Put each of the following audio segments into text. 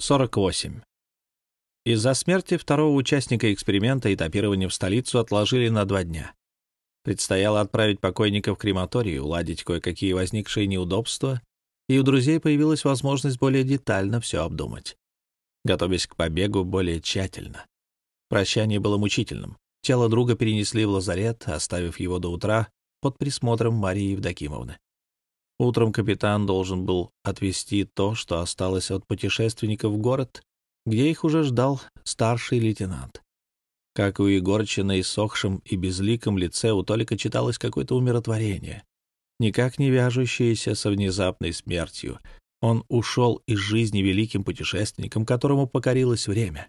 48. Из-за смерти второго участника эксперимента этапирование в столицу отложили на два дня. Предстояло отправить покойника в крематорий, уладить кое-какие возникшие неудобства, и у друзей появилась возможность более детально все обдумать, готовясь к побегу более тщательно. Прощание было мучительным. Тело друга перенесли в лазарет, оставив его до утра под присмотром Марии Евдокимовны. Утром капитан должен был отвезти то, что осталось от путешественников в город, где их уже ждал старший лейтенант. Как у Егорыча на иссохшем и безликом лице у Толика читалось какое-то умиротворение, никак не вяжущееся со внезапной смертью. Он ушел из жизни великим путешественником, которому покорилось время.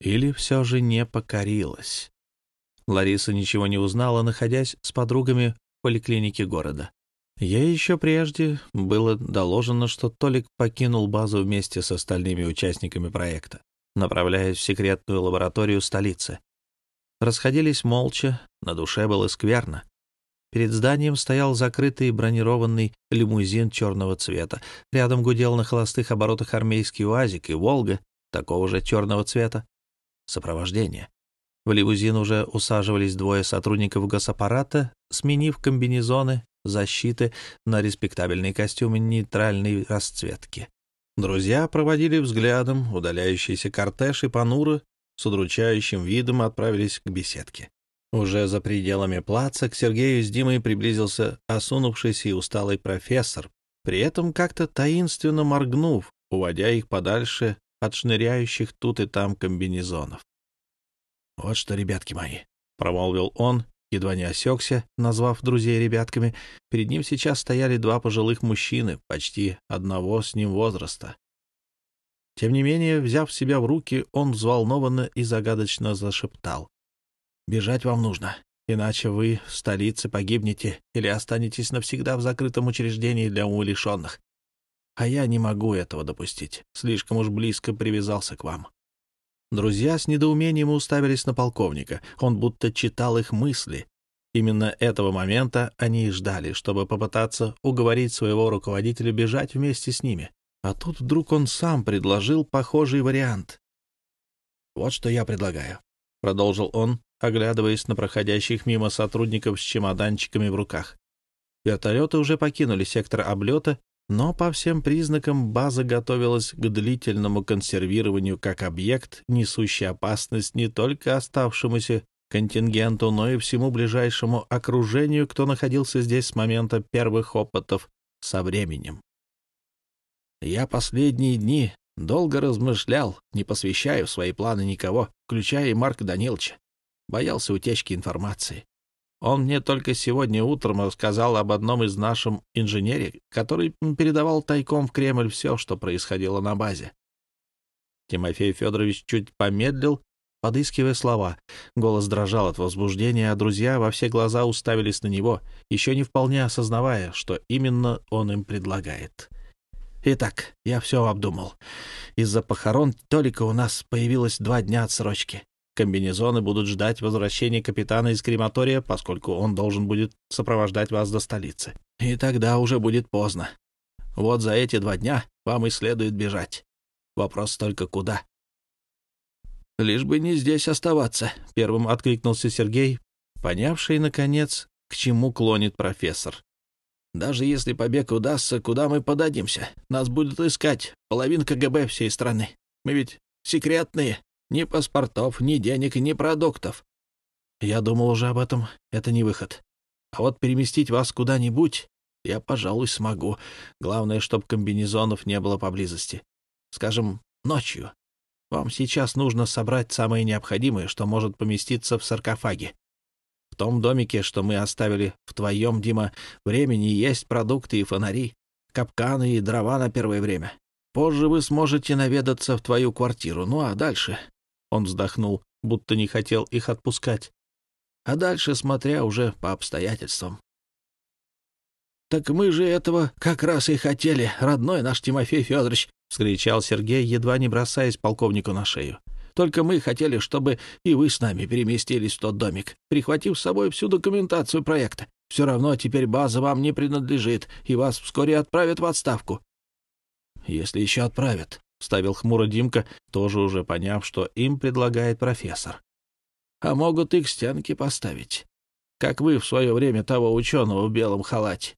Или все же не покорилось. Лариса ничего не узнала, находясь с подругами в поликлинике города. Ей еще прежде было доложено, что Толик покинул базу вместе с остальными участниками проекта, направляясь в секретную лабораторию столицы. Расходились молча, на душе было скверно. Перед зданием стоял закрытый бронированный лимузин черного цвета. Рядом гудел на холостых оборотах армейский УАЗик и «Волга» такого же черного цвета. Сопровождение. В лимузин уже усаживались двое сотрудников госаппарата, сменив комбинезоны защиты на респектабельные костюмы нейтральной расцветки. Друзья проводили взглядом удаляющийся кортеж и понуро с удручающим видом отправились к беседке. Уже за пределами плаца к Сергею с Димой приблизился осунувшийся и усталый профессор, при этом как-то таинственно моргнув, уводя их подальше от шныряющих тут и там комбинезонов. «Вот что, ребятки мои», — промолвил он едва не осекся, назвав друзей ребятками. Перед ним сейчас стояли два пожилых мужчины, почти одного с ним возраста. Тем не менее, взяв себя в руки, он взволнованно и загадочно зашептал. «Бежать вам нужно, иначе вы в столице погибнете или останетесь навсегда в закрытом учреждении для умалишенных. А я не могу этого допустить, слишком уж близко привязался к вам. Друзья с недоумением уставились на полковника. Он будто читал их мысли. Именно этого момента они и ждали, чтобы попытаться уговорить своего руководителя бежать вместе с ними. А тут вдруг он сам предложил похожий вариант. «Вот что я предлагаю», — продолжил он, оглядываясь на проходящих мимо сотрудников с чемоданчиками в руках. Вертолеты уже покинули сектор облета но по всем признакам база готовилась к длительному консервированию как объект, несущий опасность не только оставшемуся контингенту, но и всему ближайшему окружению, кто находился здесь с момента первых опытов со временем. Я последние дни долго размышлял, не посвящая в свои планы никого, включая и Марка Даниловича. Боялся утечки информации. Он мне только сегодня утром рассказал об одном из нашем инженере, который передавал тайком в Кремль все, что происходило на базе. Тимофей Федорович чуть помедлил, подыскивая слова. Голос дрожал от возбуждения, а друзья во все глаза уставились на него, еще не вполне осознавая, что именно он им предлагает. Итак, я все обдумал. Из-за похорон Толика у нас появилось два дня отсрочки. Комбинезоны будут ждать возвращения капитана из крематория, поскольку он должен будет сопровождать вас до столицы. И тогда уже будет поздно. Вот за эти два дня вам и следует бежать. Вопрос только куда. «Лишь бы не здесь оставаться», — первым откликнулся Сергей, понявший, наконец, к чему клонит профессор. «Даже если побег удастся, куда мы подадимся? Нас будут искать половина КГБ всей страны. Мы ведь секретные». Ни паспортов, ни денег, ни продуктов. Я думал уже об этом. Это не выход. А вот переместить вас куда-нибудь я, пожалуй, смогу. Главное, чтобы комбинезонов не было поблизости. Скажем, ночью. Вам сейчас нужно собрать самое необходимое, что может поместиться в саркофаге. В том домике, что мы оставили в твоем, Дима, времени есть продукты и фонари, капканы и дрова на первое время. Позже вы сможете наведаться в твою квартиру. Ну а дальше он вздохнул, будто не хотел их отпускать. А дальше, смотря уже по обстоятельствам. «Так мы же этого как раз и хотели, родной наш Тимофей Федорович!» — вскричал Сергей, едва не бросаясь полковнику на шею. «Только мы хотели, чтобы и вы с нами переместились в тот домик, прихватив с собой всю документацию проекта. Все равно теперь база вам не принадлежит, и вас вскоре отправят в отставку». «Если еще отправят», — вставил хмуро Димка, тоже уже поняв, что им предлагает профессор. «А могут и к стенке поставить, как вы в свое время того ученого в белом халате.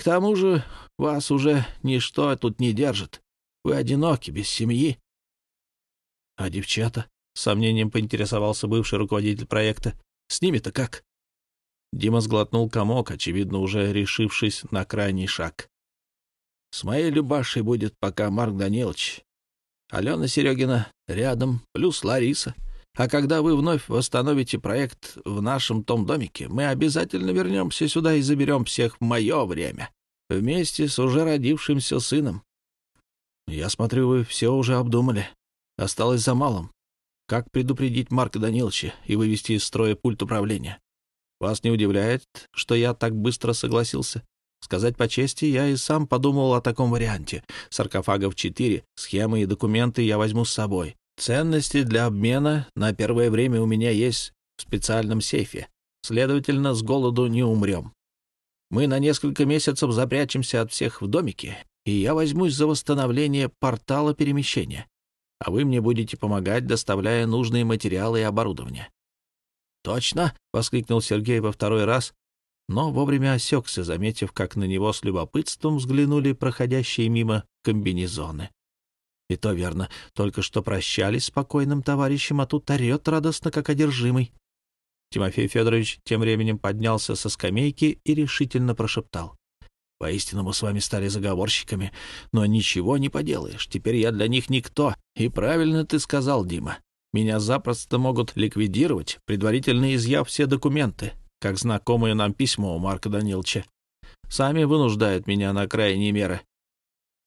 К тому же вас уже ничто тут не держит. Вы одиноки, без семьи». «А девчата?» — с сомнением поинтересовался бывший руководитель проекта. «С ними-то как?» Дима сглотнул комок, очевидно, уже решившись на крайний шаг. «С моей Любашей будет пока Марк Данилович. Алена Серегина рядом, плюс Лариса. А когда вы вновь восстановите проект в нашем том домике, мы обязательно вернемся сюда и заберем всех в мое время, вместе с уже родившимся сыном. Я смотрю, вы все уже обдумали. Осталось за малым. Как предупредить Марка Даниловича и вывести из строя пульт управления? Вас не удивляет, что я так быстро согласился? Сказать по чести, я и сам подумал о таком варианте. Саркофагов четыре, схемы и документы я возьму с собой. Ценности для обмена на первое время у меня есть в специальном сейфе. Следовательно, с голоду не умрем. Мы на несколько месяцев запрячемся от всех в домике, и я возьмусь за восстановление портала перемещения. А вы мне будете помогать, доставляя нужные материалы и оборудование. «Точно!» — воскликнул Сергей во второй раз, но вовремя осекся, заметив, как на него с любопытством взглянули проходящие мимо комбинезоны. И то верно, только что прощались с покойным товарищем, а тут орет радостно, как одержимый. Тимофей Федорович тем временем поднялся со скамейки и решительно прошептал. «Воистину мы с вами стали заговорщиками, но ничего не поделаешь. Теперь я для них никто. И правильно ты сказал, Дима. Меня запросто могут ликвидировать, предварительно изъяв все документы, как знакомое нам письмо у Марка Даниловича. Сами вынуждают меня на крайние меры.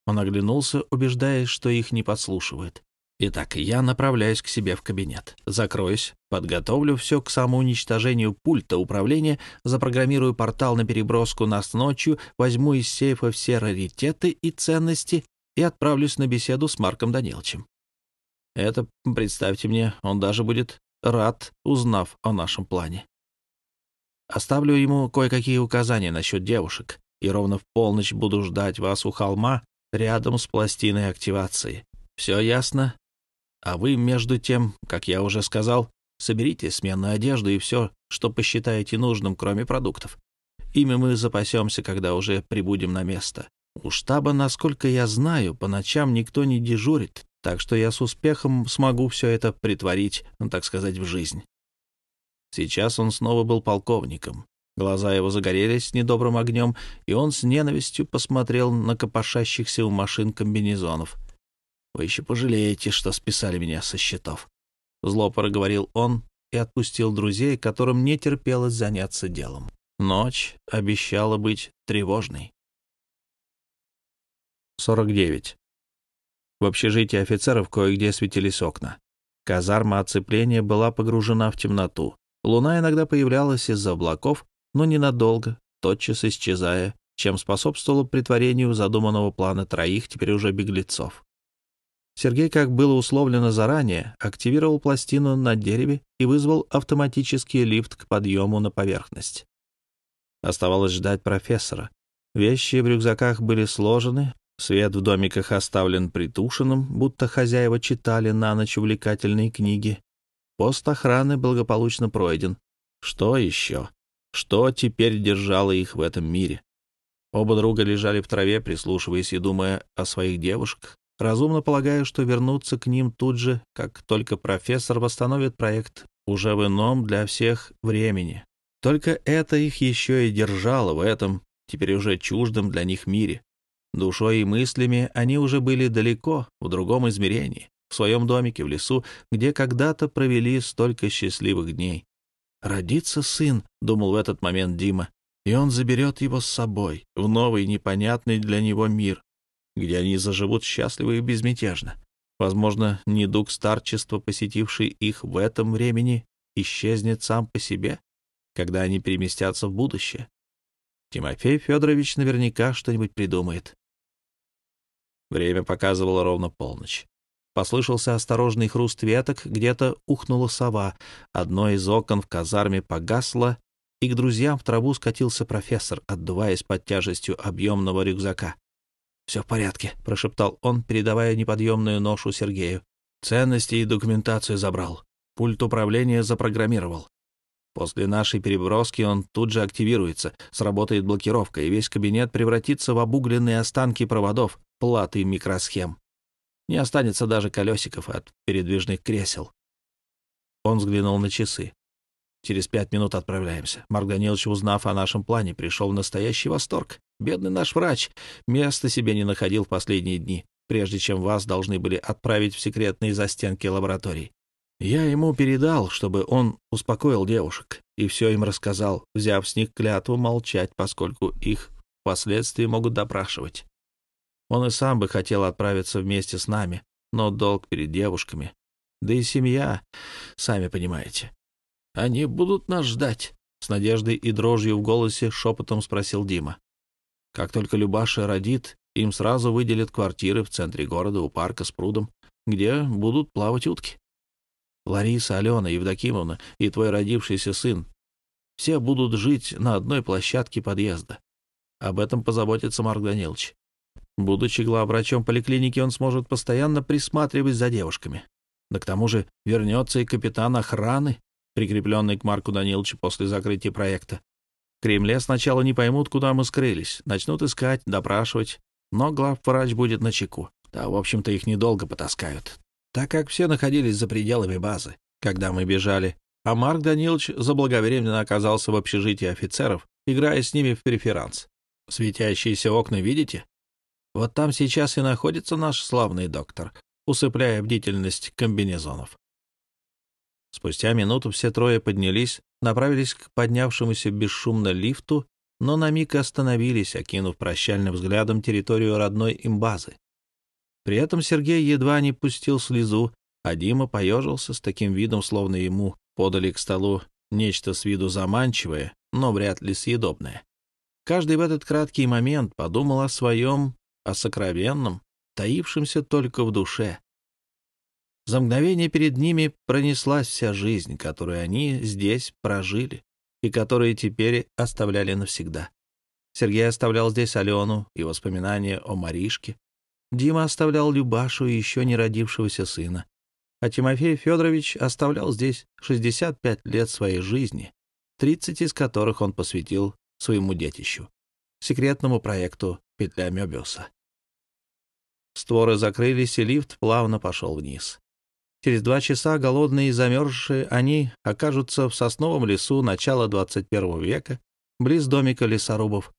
Он оглянулся, убеждаясь, что их не подслушивают. Итак, я направляюсь к себе в кабинет. Закроюсь, подготовлю все к самоуничтожению пульта управления, запрограммирую портал на переброску нас ночью, возьму из сейфа все раритеты и ценности и отправлюсь на беседу с Марком Даниловичем. Это, представьте мне, он даже будет рад, узнав о нашем плане. Оставлю ему кое-какие указания насчет девушек, и ровно в полночь буду ждать вас у холма рядом с пластиной активации. Все ясно? А вы, между тем, как я уже сказал, соберите сменную одежду и все, что посчитаете нужным, кроме продуктов. Ими мы запасемся, когда уже прибудем на место. У штаба, насколько я знаю, по ночам никто не дежурит, так что я с успехом смогу все это притворить, ну, так сказать, в жизнь. Сейчас он снова был полковником. Глаза его загорелись недобрым огнем, и он с ненавистью посмотрел на копошащихся у машин комбинезонов. «Вы еще пожалеете, что списали меня со счетов». Зло проговорил он и отпустил друзей, которым не терпелось заняться делом. Ночь обещала быть тревожной. 49. В общежитии офицеров кое-где светились окна. Казарма оцепления была погружена в темноту. Луна иногда появлялась из-за облаков, но ненадолго, тотчас исчезая, чем способствовало притворению задуманного плана троих теперь уже беглецов. Сергей, как было условлено заранее, активировал пластину на дереве и вызвал автоматический лифт к подъему на поверхность. Оставалось ждать профессора. Вещи в рюкзаках были сложены, Свет в домиках оставлен притушенным, будто хозяева читали на ночь увлекательные книги. Пост охраны благополучно пройден. Что еще? Что теперь держало их в этом мире? Оба друга лежали в траве, прислушиваясь и думая о своих девушках, разумно полагая, что вернуться к ним тут же, как только профессор восстановит проект уже в ином для всех времени. Только это их еще и держало в этом, теперь уже чуждом для них мире. Душой и мыслями они уже были далеко, в другом измерении, в своем домике в лесу, где когда-то провели столько счастливых дней. «Родится сын», — думал в этот момент Дима, и он заберет его с собой в новый непонятный для него мир, где они заживут счастливо и безмятежно. Возможно, недуг старчества, посетивший их в этом времени, исчезнет сам по себе, когда они переместятся в будущее. Тимофей Федорович наверняка что-нибудь придумает. Время показывало ровно полночь. Послышался осторожный хруст веток, где-то ухнула сова. Одно из окон в казарме погасло, и к друзьям в траву скатился профессор, отдуваясь под тяжестью объемного рюкзака. «Все в порядке», — прошептал он, передавая неподъемную ношу Сергею. «Ценности и документацию забрал. Пульт управления запрограммировал. После нашей переброски он тут же активируется, сработает блокировка, и весь кабинет превратится в обугленные останки проводов, платы микросхем. Не останется даже колесиков от передвижных кресел. Он взглянул на часы. Через пять минут отправляемся. Марк Данилович, узнав о нашем плане, пришел в настоящий восторг. Бедный наш врач места себе не находил в последние дни, прежде чем вас должны были отправить в секретные застенки лабораторий. Я ему передал, чтобы он успокоил девушек, и все им рассказал, взяв с них клятву молчать, поскольку их впоследствии могут допрашивать. Он и сам бы хотел отправиться вместе с нами, но долг перед девушками. Да и семья, сами понимаете. Они будут нас ждать, — с надеждой и дрожью в голосе шепотом спросил Дима. Как только Любаша родит, им сразу выделят квартиры в центре города у парка с прудом, где будут плавать утки. Лариса, Алена, Евдокимовна и твой родившийся сын. Все будут жить на одной площадке подъезда. Об этом позаботится Марк Данилович. Будучи главврачом поликлиники, он сможет постоянно присматривать за девушками. Да к тому же вернется и капитан охраны, прикрепленный к Марку Даниловичу после закрытия проекта. В Кремле сначала не поймут, куда мы скрылись, начнут искать, допрашивать, но главврач будет на чеку. Да, в общем-то, их недолго потаскают, так как все находились за пределами базы, когда мы бежали, а Марк Данилович заблаговременно оказался в общежитии офицеров, играя с ними в преферанс. Светящиеся окна видите? Вот там сейчас и находится наш славный доктор, усыпляя бдительность комбинезонов. Спустя минуту все трое поднялись, направились к поднявшемуся бесшумно лифту, но на миг остановились, окинув прощальным взглядом территорию родной им базы. При этом Сергей едва не пустил слезу, а Дима поежился с таким видом, словно ему подали к столу нечто с виду заманчивое, но вряд ли съедобное. Каждый в этот краткий момент подумал о своем, о сокровенном, таившемся только в душе. За мгновение перед ними пронеслась вся жизнь, которую они здесь прожили и которую теперь оставляли навсегда. Сергей оставлял здесь Алену и воспоминания о Маришке. Дима оставлял Любашу и еще не родившегося сына. А Тимофей Федорович оставлял здесь 65 лет своей жизни, 30 из которых он посвятил своему детищу, секретному проекту «Петля Мёбиуса». Створы закрылись, и лифт плавно пошел вниз. Через два часа, голодные и замерзшие, они окажутся в сосновом лесу начала 21 века, близ домика лесорубов.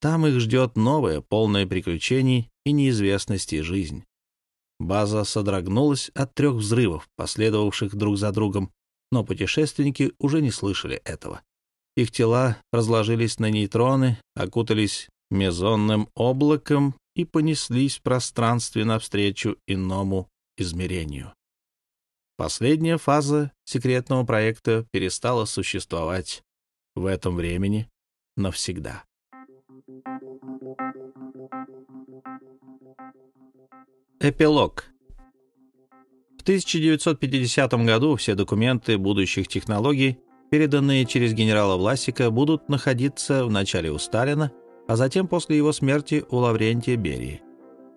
Там их ждет новая, полная приключений и неизвестности жизнь. База содрогнулась от трех взрывов, последовавших друг за другом, но путешественники уже не слышали этого. Их тела разложились на нейтроны, окутались мезонным облаком и понеслись в пространстве навстречу иному измерению. Последняя фаза секретного проекта перестала существовать в этом времени навсегда. Эпилог В 1950 году все документы будущих технологий, переданные через генерала Власика, будут находиться вначале у Сталина, а затем после его смерти у Лаврентия Берии.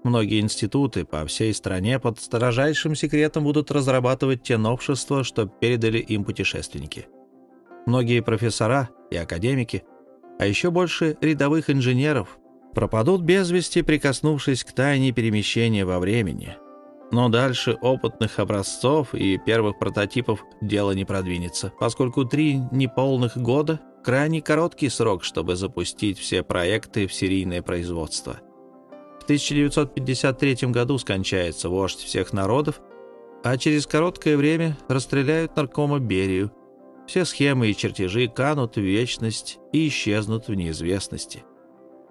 Многие институты по всей стране под строжайшим секретом будут разрабатывать те новшества, что передали им путешественники. Многие профессора и академики, а еще больше рядовых инженеров, пропадут без вести, прикоснувшись к тайне перемещения во времени. Но дальше опытных образцов и первых прототипов дело не продвинется, поскольку три неполных года — крайне короткий срок, чтобы запустить все проекты в серийное производство. 1953 году скончается вождь всех народов, а через короткое время расстреляют наркома Берию. Все схемы и чертежи канут в вечность и исчезнут в неизвестности.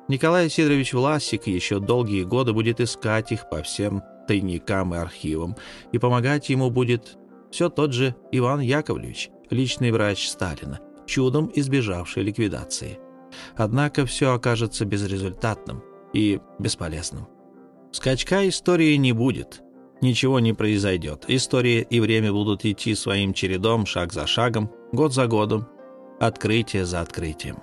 Николай Сидорович Власик еще долгие годы будет искать их по всем тайникам и архивам, и помогать ему будет все тот же Иван Яковлевич, личный врач Сталина, чудом избежавший ликвидации. Однако все окажется безрезультатным – и бесполезным. Скачка истории не будет. Ничего не произойдет. История и время будут идти своим чередом, шаг за шагом, год за годом, открытие за открытием.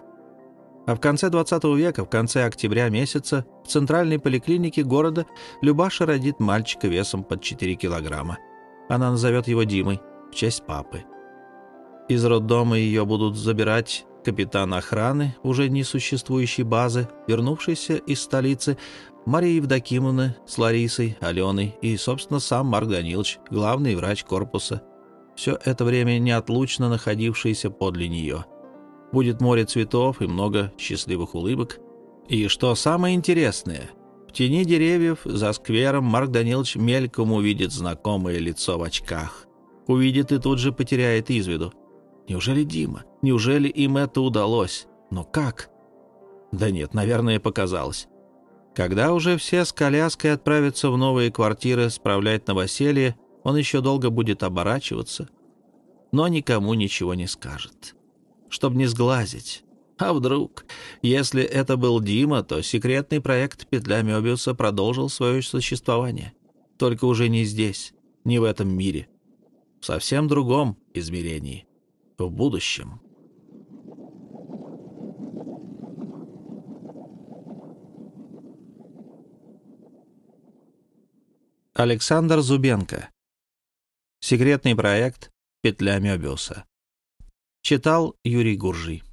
А в конце 20 века, в конце октября месяца, в центральной поликлинике города Любаша родит мальчика весом под 4 килограмма. Она назовет его Димой в честь папы. Из роддома ее будут забирать капитан охраны уже несуществующей базы, вернувшийся из столицы, Мария Евдокимовна с Ларисой, Аленой и, собственно, сам Марк Данилович, главный врач корпуса. Все это время неотлучно находившийся подле нее. Будет море цветов и много счастливых улыбок. И что самое интересное, в тени деревьев за сквером Марк Данилович мельком увидит знакомое лицо в очках. Увидит и тут же потеряет из виду. Неужели Дима? Неужели им это удалось? Но как? Да нет, наверное, показалось. Когда уже все с коляской отправятся в новые квартиры справлять новоселье, он еще долго будет оборачиваться, но никому ничего не скажет, чтобы не сглазить. А вдруг? Если это был Дима, то секретный проект «Петля Мёбиуса» продолжил свое существование. Только уже не здесь, не в этом мире. В совсем другом измерении в будущем. Александр Зубенко. Секретный проект «Петля Мёбиуса». Читал Юрий Гуржий.